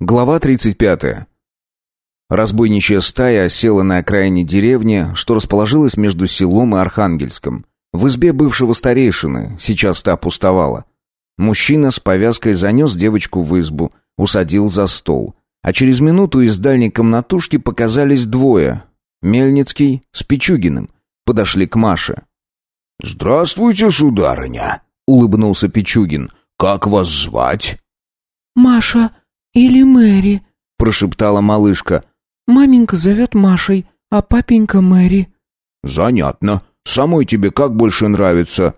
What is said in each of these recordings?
Глава 35. Разбойничья стая осела на окраине деревни, что расположилась между селом и Архангельском. В избе бывшего старейшины, сейчас та пустовала. Мужчина с повязкой занес девочку в избу, усадил за стол. А через минуту из дальней комнатушки показались двое. Мельницкий с Пичугиным. Подошли к Маше. «Здравствуйте, сударыня!» — улыбнулся Пичугин. «Как вас звать?» «Маша», «Или Мэри», — прошептала малышка. «Маменька зовет Машей, а папенька Мэри». «Занятно. Самой тебе как больше нравится?»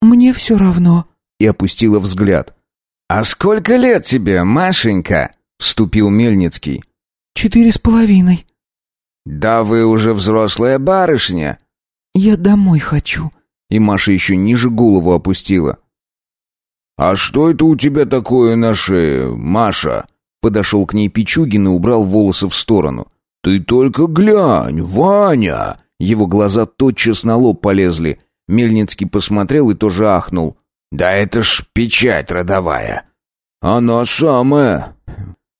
«Мне все равно», — и опустила взгляд. «А сколько лет тебе, Машенька?» — вступил Мельницкий. «Четыре с половиной». «Да вы уже взрослая барышня». «Я домой хочу». И Маша еще ниже голову опустила. «А что это у тебя такое на шее, Маша?» Подошел к ней Пичугин и убрал волосы в сторону. «Ты только глянь, Ваня!» Его глаза тотчас на лоб полезли. Мельницкий посмотрел и тоже ахнул. «Да это ж печать родовая!» «Она самая!»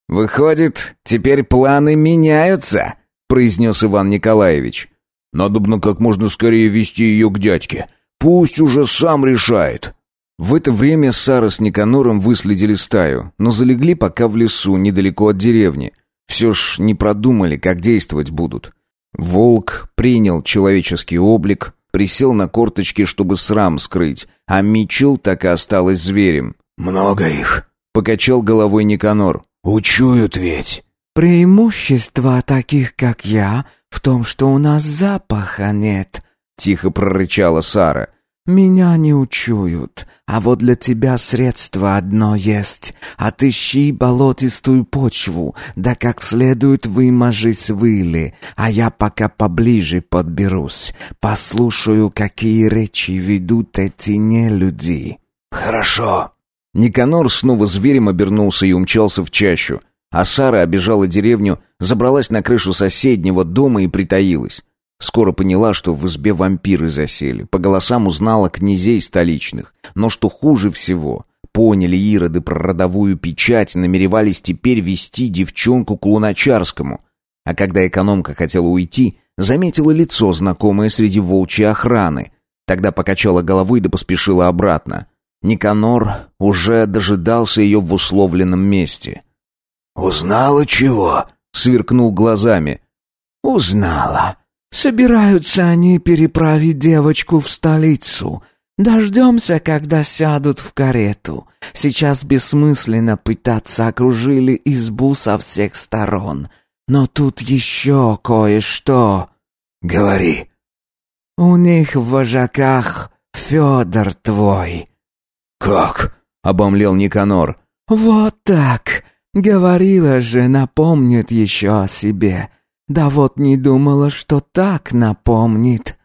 «Выходит, теперь планы меняются?» произнес Иван Николаевич. «Надо бы как можно скорее вести ее к дядьке. Пусть уже сам решает». В это время Сара с Никанором выследили стаю, но залегли пока в лесу, недалеко от деревни. Все ж не продумали, как действовать будут. Волк принял человеческий облик, присел на корточки, чтобы срам скрыть, а Мичел так и осталась зверем. «Много их», — покачал головой Никанор. «Учуют ведь». «Преимущество таких, как я, в том, что у нас запаха нет», — тихо прорычала Сара. «Меня не учуют, а вот для тебя средство одно есть. Отыщи болотистую почву, да как следует выможись выли, а я пока поближе подберусь, послушаю, какие речи ведут эти нелюди». «Хорошо». Никанор снова зверем обернулся и умчался в чащу, а Сара обежала деревню, забралась на крышу соседнего дома и притаилась. Скоро поняла, что в избе вампиры засели. По голосам узнала князей столичных. Но что хуже всего, поняли ироды про родовую печать намеревались теперь вести девчонку к Луначарскому. А когда экономка хотела уйти, заметила лицо, знакомое среди волчьей охраны. Тогда покачала головой да поспешила обратно. Никанор уже дожидался ее в условленном месте. «Узнала чего?» — сверкнул глазами. «Узнала», Собираются они переправить девочку в столицу. Дождемся, когда сядут в карету. Сейчас бессмысленно пытаться окружили избу со всех сторон. Но тут еще кое-что. Говори. У них в вожаках Федор твой. Как? Обомлел Никанор. Вот так. Говорила же, напомнит еще о себе. Да вот не думала, что так напомнит.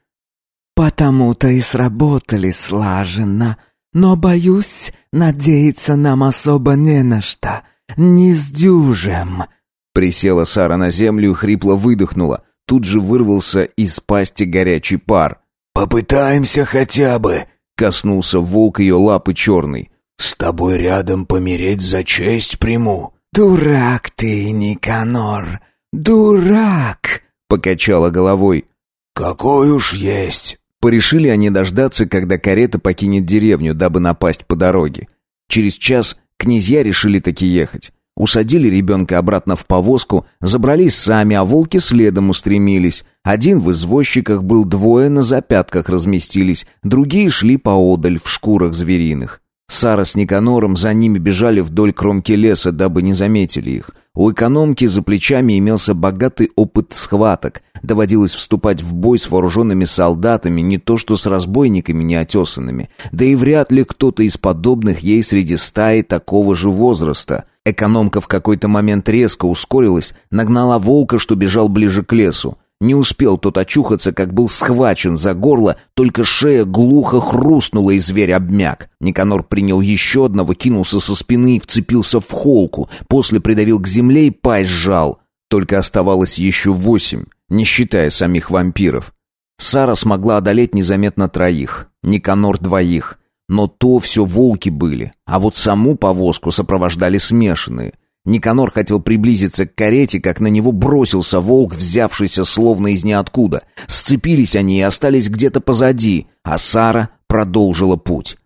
Потому-то и сработали слаженно. Но, боюсь, надеяться нам особо не на что. Не сдюжим. Присела Сара на землю и хрипло выдохнула. Тут же вырвался из пасти горячий пар. «Попытаемся хотя бы», — коснулся волк ее лапы черный. «С тобой рядом помереть за честь приму». «Дурак ты, Никанор!» «Дурак!» — покачала головой. «Какой уж есть!» Порешили они дождаться, когда карета покинет деревню, дабы напасть по дороге. Через час князья решили таки ехать. Усадили ребенка обратно в повозку, забрались сами, а волки следом устремились. Один в извозчиках был, двое на запятках разместились, другие шли поодаль в шкурах звериных. Сара с Никанором за ними бежали вдоль кромки леса, дабы не заметили их. У экономки за плечами имелся богатый опыт схваток. Доводилось вступать в бой с вооруженными солдатами, не то что с разбойниками неотесанными. Да и вряд ли кто-то из подобных ей среди стаи такого же возраста. Экономка в какой-то момент резко ускорилась, нагнала волка, что бежал ближе к лесу. Не успел тот очухаться, как был схвачен за горло, только шея глухо хрустнула, и зверь обмяк. Никанор принял еще одного, кинулся со спины и вцепился в холку, после придавил к земле и пасть сжал. Только оставалось еще восемь, не считая самих вампиров. Сара смогла одолеть незаметно троих, Никанор двоих. Но то все волки были, а вот саму повозку сопровождали смешанные. Никанор хотел приблизиться к карете, как на него бросился волк, взявшийся словно из ниоткуда. Сцепились они и остались где-то позади, а Сара продолжила путь.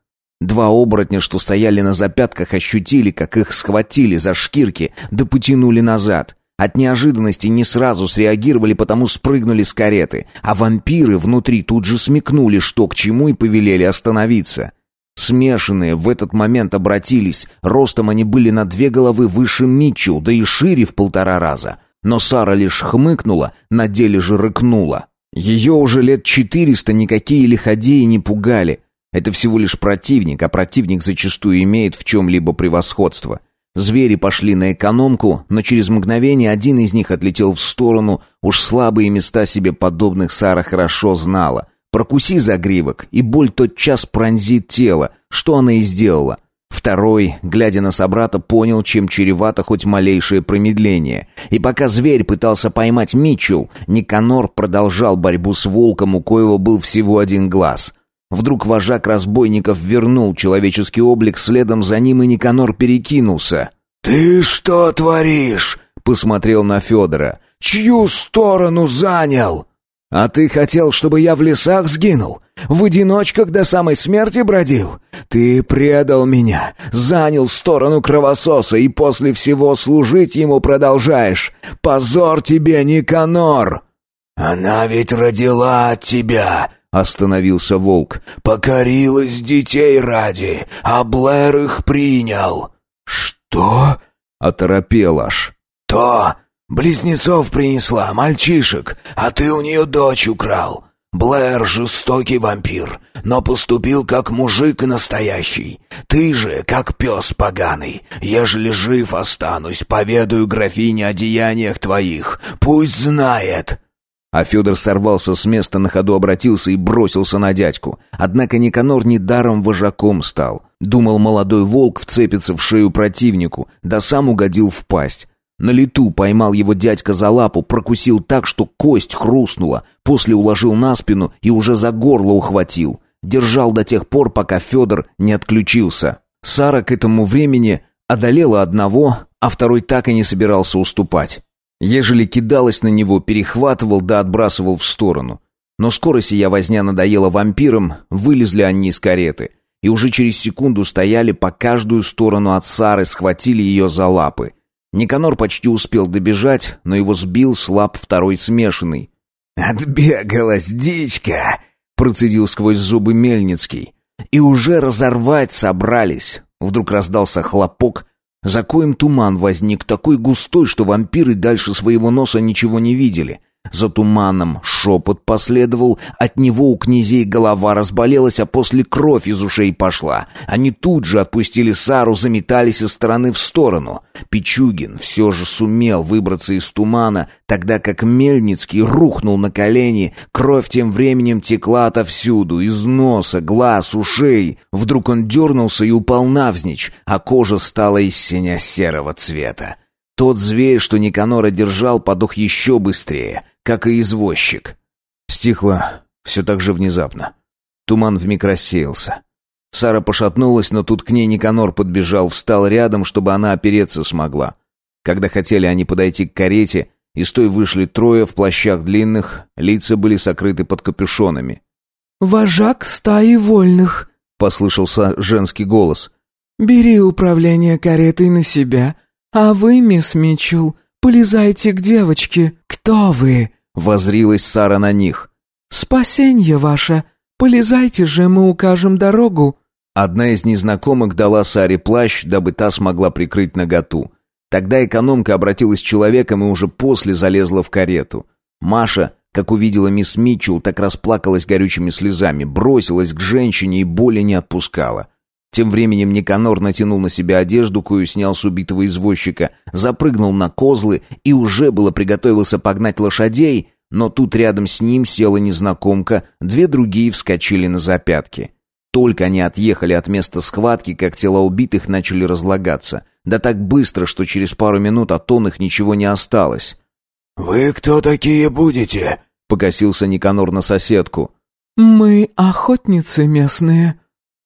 Два оборотня, что стояли на запятках, ощутили, как их схватили за шкирки, да потянули назад. От неожиданности не сразу среагировали, потому спрыгнули с кареты, а вампиры внутри тут же смекнули, что к чему, и повелели остановиться. Смешанные в этот момент обратились, ростом они были на две головы выше Митчу, да и шире в полтора раза. Но Сара лишь хмыкнула, на деле же рыкнула. Ее уже лет четыреста никакие лиходеи не пугали. Это всего лишь противник, а противник зачастую имеет в чем-либо превосходство. Звери пошли на экономку, но через мгновение один из них отлетел в сторону, уж слабые места себе подобных Сара хорошо знала. Прокуси загривок, и боль тотчас пронзит тело, что она и сделала. Второй, глядя на собрата, понял, чем чревато хоть малейшее промедление. И пока зверь пытался поймать Митчелл, Никанор продолжал борьбу с волком, у коего был всего один глаз. Вдруг вожак разбойников вернул человеческий облик, следом за ним и Никанор перекинулся. «Ты что творишь?» — посмотрел на Федора. «Чью сторону занял?» «А ты хотел, чтобы я в лесах сгинул? В одиночках до самой смерти бродил? Ты предал меня, занял сторону кровососа и после всего служить ему продолжаешь. Позор тебе, Никанор!» «Она ведь родила от тебя!» — остановился волк. «Покорилась детей ради, а Блэр их принял». «Что?» — оторопел аж. «То! Близнецов принесла, мальчишек, а ты у нее дочь украл. Блэр жестокий вампир, но поступил как мужик настоящий. Ты же, как пес поганый. Ежели жив останусь, поведаю графине о деяниях твоих. Пусть знает». А Федор сорвался с места, на ходу обратился и бросился на дядьку. Однако Никанор недаром вожаком стал. Думал, молодой волк вцепится в шею противнику, да сам угодил в пасть. На лету поймал его дядька за лапу, прокусил так, что кость хрустнула, после уложил на спину и уже за горло ухватил. Держал до тех пор, пока Федор не отключился. Сара к этому времени одолела одного, а второй так и не собирался уступать. Ежели кидалась на него, перехватывал да отбрасывал в сторону. Но скоро сия возня надоела вампирам, вылезли они из кареты. И уже через секунду стояли по каждую сторону от Сары, схватили ее за лапы. Никанор почти успел добежать, но его сбил слаб второй смешанный. «Отбегалась дичка!» — процедил сквозь зубы Мельницкий. И уже разорвать собрались. Вдруг раздался хлопок, за коем туман возник такой густой, что вампиры дальше своего носа ничего не видели — за туманом шепот последовал, от него у князей голова разболелась, а после кровь из ушей пошла. Они тут же отпустили Сару, заметались из стороны в сторону. Пичугин все же сумел выбраться из тумана, тогда как Мельницкий рухнул на колени, кровь тем временем текла отовсюду, из носа, глаз, ушей. Вдруг он дернулся и упал навзничь, а кожа стала из синя-серого цвета. Тот зверь, что Никанора держал, подох еще быстрее, как и извозчик. Стихло все так же внезапно. Туман вмиг рассеялся. Сара пошатнулась, но тут к ней Никанор подбежал, встал рядом, чтобы она опереться смогла. Когда хотели они подойти к карете, из той вышли трое в плащах длинных, лица были сокрыты под капюшонами. «Вожак стаи вольных», — послышался женский голос. «Бери управление каретой на себя «А вы, мисс Митчелл, полезайте к девочке. Кто вы?» — возрилась Сара на них. «Спасенье ваше. Полезайте же, мы укажем дорогу». Одна из незнакомок дала Саре плащ, дабы та смогла прикрыть наготу. Тогда экономка обратилась к человеком и уже после залезла в карету. Маша, как увидела мисс Митчелл, так расплакалась горючими слезами, бросилась к женщине и боли не отпускала. Тем временем Никанор натянул на себя одежду, кою снял с убитого извозчика, запрыгнул на козлы и уже было приготовился погнать лошадей, но тут рядом с ним села незнакомка, две другие вскочили на запятки. Только они отъехали от места схватки, как тела убитых начали разлагаться. Да так быстро, что через пару минут от он их ничего не осталось. «Вы кто такие будете?» — покосился Никанор на соседку. «Мы охотницы местные»,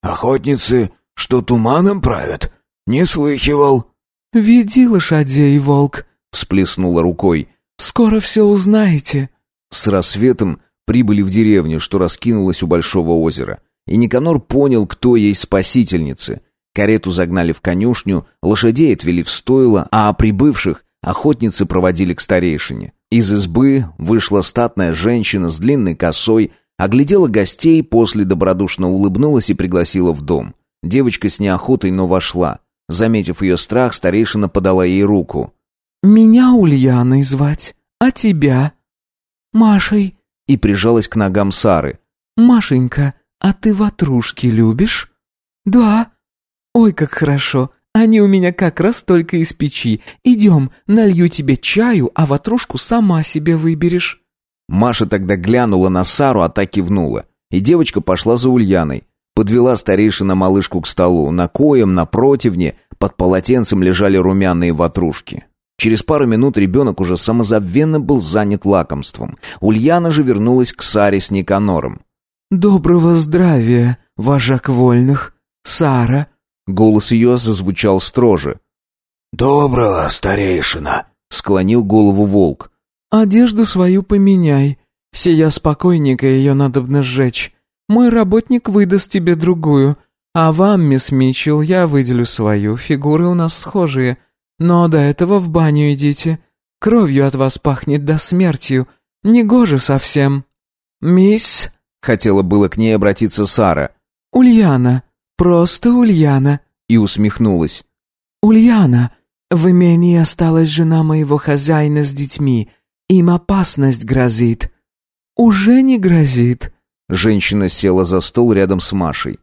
Охотницы, что туманом правят? Не слыхивал. «Веди лошадей, волк», — всплеснула рукой. «Скоро все узнаете». С рассветом прибыли в деревню, что раскинулась у большого озера. И Никанор понял, кто ей спасительницы. Карету загнали в конюшню, лошадей отвели в стойло, а о прибывших охотницы проводили к старейшине. Из избы вышла статная женщина с длинной косой, оглядела гостей, после добродушно улыбнулась и пригласила в дом. Девочка с неохотой, но вошла. Заметив ее страх, старейшина подала ей руку. «Меня Ульяной звать, а тебя?» «Машей», и прижалась к ногам Сары. «Машенька, а ты ватрушки любишь?» «Да». «Ой, как хорошо. Они у меня как раз только из печи. Идем, налью тебе чаю, а ватрушку сама себе выберешь». Маша тогда глянула на Сару, а та кивнула. И девочка пошла за Ульяной. Подвела старейшина малышку к столу. На коем, на противне, под полотенцем лежали румяные ватрушки. Через пару минут ребенок уже самозабвенно был занят лакомством. Ульяна же вернулась к Саре с Никанором. «Доброго здравия, вожак вольных. Сара!» Голос ее зазвучал строже. «Доброго, старейшина!» — склонил голову волк. «Одежду свою поменяй. Сия спокойника ее надобно сжечь. Мой работник выдаст тебе другую. А вам, мисс Митчелл, я выделю свою. Фигуры у нас схожие. Но до этого в баню идите. Кровью от вас пахнет до смертью. Негоже совсем. Мисс...» Хотела было к ней обратиться Сара. «Ульяна. Просто Ульяна». И усмехнулась. «Ульяна, в имении осталась жена моего хозяина с детьми. Им опасность грозит». «Уже не грозит». Женщина села за стол рядом с Машей.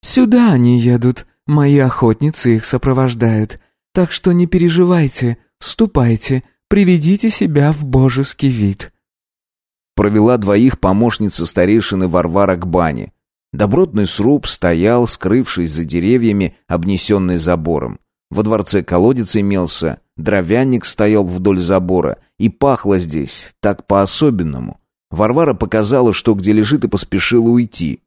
«Сюда они едут. Мои охотницы их сопровождают. Так что не переживайте, ступайте, приведите себя в божеский вид». Провела двоих помощницы старейшины Варвара к бане. Добротный сруб стоял, скрывшись за деревьями, обнесенный забором. Во дворце колодец имелся, дровяник стоял вдоль забора, и пахло здесь так по-особенному. Варвара показала, что где лежит, и поспешила уйти.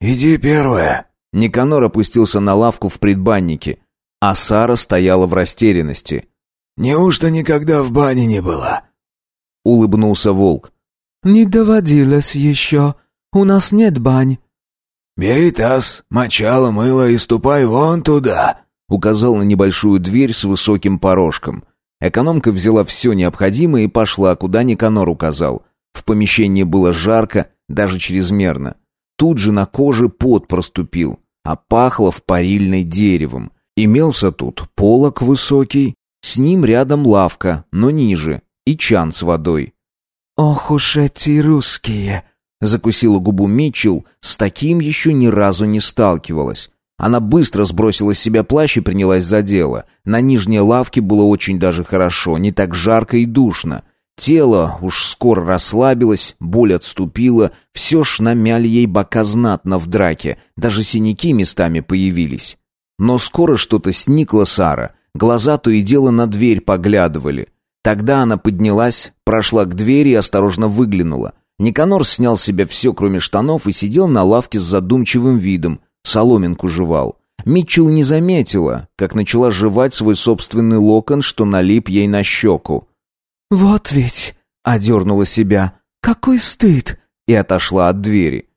«Иди первая». Никанор опустился на лавку в предбаннике, а Сара стояла в растерянности. «Неужто никогда в бане не была?» Улыбнулся волк. «Не доводилось еще. У нас нет бань». «Бери таз, мочало, мыло и ступай вон туда», — указал на небольшую дверь с высоким порожком. Экономка взяла все необходимое и пошла, куда Никанор указал. В помещении было жарко, даже чрезмерно. Тут же на коже пот проступил, а пахло в парильной деревом. Имелся тут полок высокий, с ним рядом лавка, но ниже, и чан с водой. «Ох уж эти русские!» Закусила губу Митчелл, с таким еще ни разу не сталкивалась. Она быстро сбросила с себя плащ и принялась за дело. На нижней лавке было очень даже хорошо, не так жарко и душно. Тело уж скоро расслабилось, боль отступила, все ж намяли ей бока знатно в драке, даже синяки местами появились. Но скоро что-то сникло Сара, глаза то и дело на дверь поглядывали. Тогда она поднялась, прошла к двери и осторожно выглянула. Никанор снял с себя все, кроме штанов, и сидел на лавке с задумчивым видом, соломинку жевал. Митчелл не заметила, как начала жевать свой собственный локон, что налип ей на щеку. «Вот ведь!» — одернула себя. «Какой стыд!» и отошла от двери.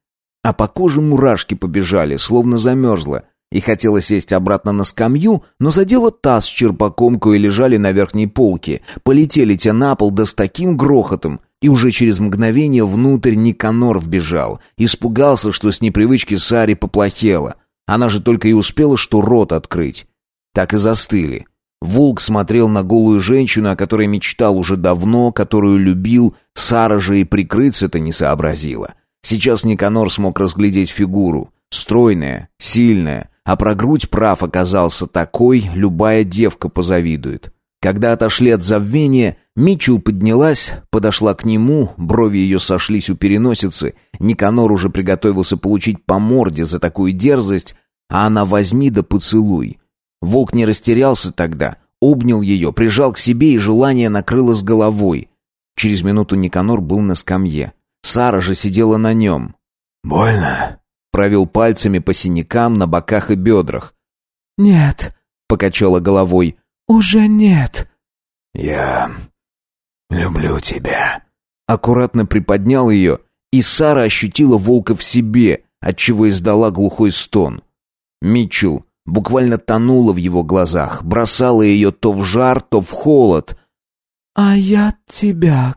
А по коже мурашки побежали, словно замерзла, и хотела сесть обратно на скамью, но задела таз с черпаком, кое лежали на верхней полке. Полетели те на пол, да с таким грохотом, и уже через мгновение внутрь Никанор вбежал. Испугался, что с непривычки Саре поплохело. Она же только и успела, что рот открыть. Так и застыли. Волк смотрел на голую женщину, о которой мечтал уже давно, которую любил, Сара же и прикрыться-то не сообразила. Сейчас Никанор смог разглядеть фигуру. Стройная, сильная, а про грудь прав оказался такой, любая девка позавидует. Когда отошли от забвения, Митчелл поднялась, подошла к нему, брови ее сошлись у переносицы. Никанор уже приготовился получить по морде за такую дерзость, а она возьми да поцелуй. Волк не растерялся тогда, обнял ее, прижал к себе, и желание накрыло с головой. Через минуту Никанор был на скамье. Сара же сидела на нем. «Больно?» Провел пальцами по синякам на боках и бедрах. «Нет», — покачала головой. «Уже нет». «Я люблю тебя». Аккуратно приподнял ее, и Сара ощутила волка в себе, отчего издала глухой стон. Митчелл буквально тонула в его глазах, бросала ее то в жар, то в холод. «А я тебя,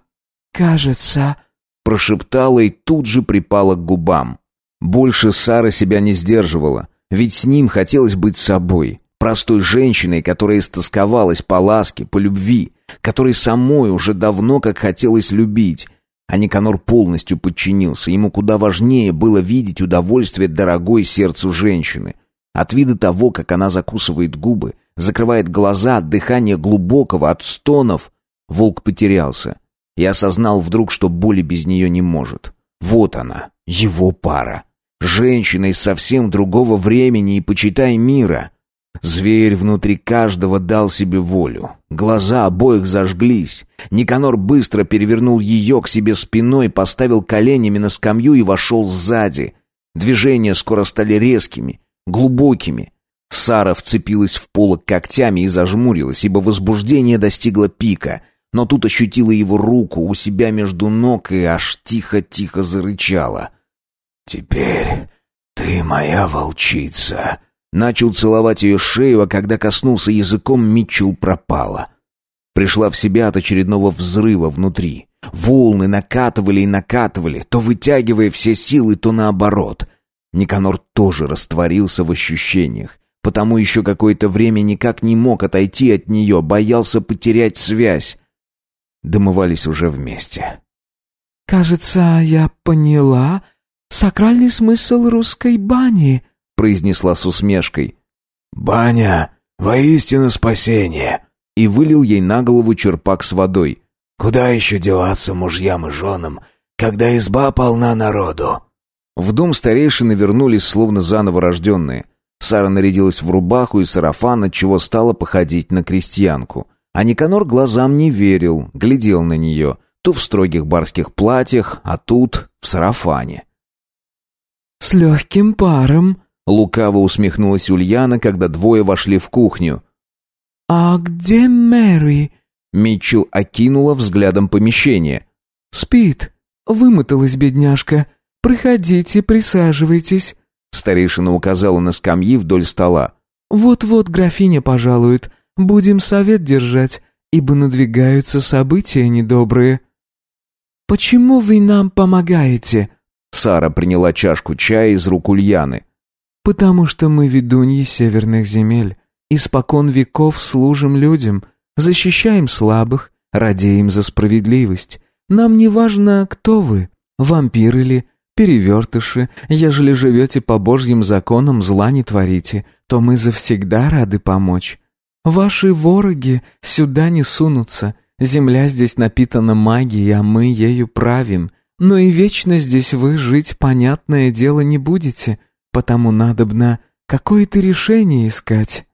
кажется...» Прошептала и тут же припала к губам. Больше Сара себя не сдерживала, ведь с ним хотелось быть собой, простой женщиной, которая истосковалась по ласке, по любви, которой самой уже давно как хотелось любить. А Никанор полностью подчинился, ему куда важнее было видеть удовольствие дорогой сердцу женщины. От вида того, как она закусывает губы, закрывает глаза от дыхания глубокого, от стонов, волк потерялся и осознал вдруг, что боли без нее не может. Вот она, его пара. Женщина из совсем другого времени и, почитай, мира. Зверь внутри каждого дал себе волю. Глаза обоих зажглись. Никанор быстро перевернул ее к себе спиной, поставил коленями на скамью и вошел сзади. Движения скоро стали резкими, глубокими. Сара вцепилась в полок когтями и зажмурилась, ибо возбуждение достигло пика. Но тут ощутила его руку у себя между ног и аж тихо-тихо зарычала. «Теперь ты моя волчица», Начал целовать ее шею, а когда коснулся языком, Митчелл пропала. Пришла в себя от очередного взрыва внутри. Волны накатывали и накатывали, то вытягивая все силы, то наоборот. Никанор тоже растворился в ощущениях, потому еще какое-то время никак не мог отойти от нее, боялся потерять связь. Домывались уже вместе. «Кажется, я поняла сакральный смысл русской бани», произнесла с усмешкой. «Баня, воистину спасение!» И вылил ей на голову черпак с водой. «Куда еще деваться мужьям и женам, когда изба полна народу?» В дом старейшины вернулись словно заново рожденные. Сара нарядилась в рубаху и сарафан, отчего стала походить на крестьянку. А Никанор глазам не верил, глядел на нее, то в строгих барских платьях, а тут в сарафане. «С легким паром», Лукаво усмехнулась Ульяна, когда двое вошли в кухню. «А где Мэри?» Митчелл окинула взглядом помещение. «Спит. Вымоталась бедняжка. Приходите, присаживайтесь». Старейшина указала на скамьи вдоль стола. «Вот-вот графиня пожалует. Будем совет держать, ибо надвигаются события недобрые». «Почему вы нам помогаете?» Сара приняла чашку чая из рук Ульяны. «Потому что мы ведуньи северных земель, испокон веков служим людям, защищаем слабых, радеем за справедливость. Нам не важно, кто вы, вампир или перевертыши, ежели живете по божьим законам, зла не творите, то мы завсегда рады помочь. Ваши вороги сюда не сунутся, земля здесь напитана магией, а мы ею правим, но и вечно здесь вы жить, понятное дело, не будете» потому надобно какое-то решение искать».